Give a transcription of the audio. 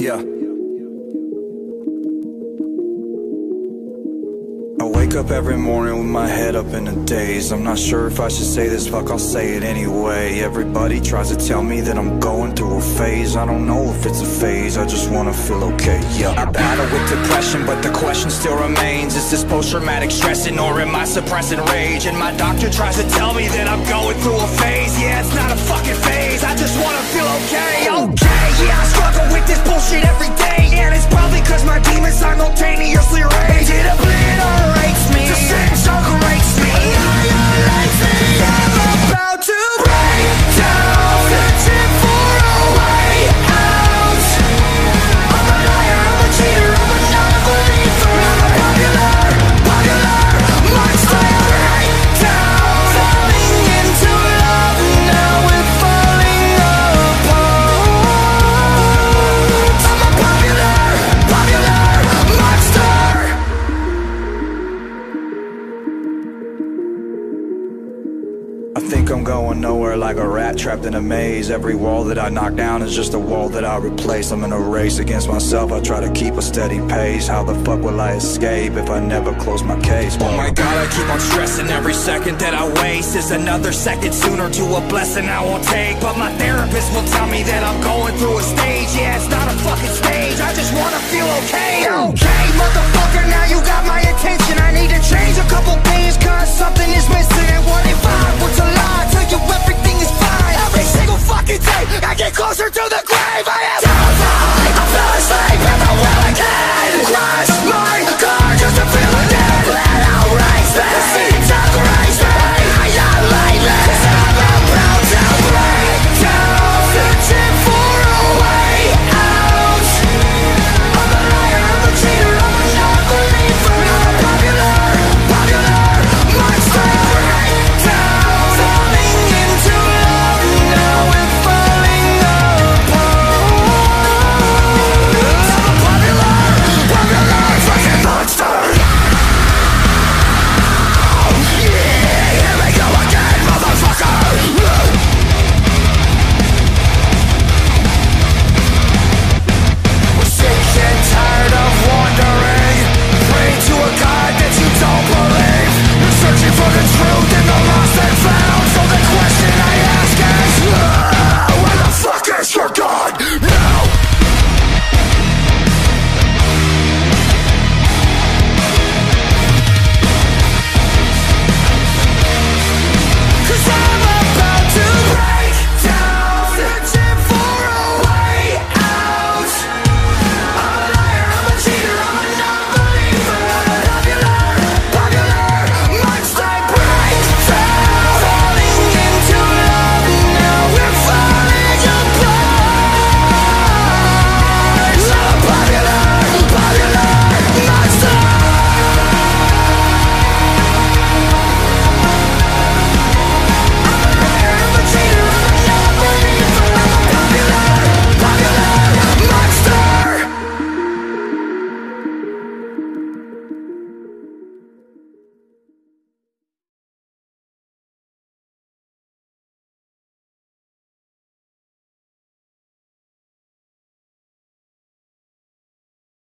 Yeah. I wake up every morning with my head up in a daze. I'm not sure if I should say this, fuck I'll say it anyway. Everybody tries to tell me that I'm going through a phase. I don't know if it's a phase, I just wanna feel okay, yeah. I battle with depression, but the question still remains. Is this post-traumatic stressing or am I suppressing rage? And my doctor tries to tell me that I'm going through a phase. Yeah, it's not a fucking phase, I just wanna feel I'm going nowhere like a rat trapped in a maze. Every wall that I knock down is just a wall that I replace. I'm in a race against myself, I try to keep a steady pace. How the fuck will I escape if I never close my case? Oh my god, I keep on stressing. Every second that I waste Is another second sooner to a blessing I won't take. But my therapist will tell me that I'm going through a stage. Yeah, it's not a fucking stage, I just wanna feel okay. Okay, motherfucker, now you got my attention. I need to change a couple things cause something is missing. What if I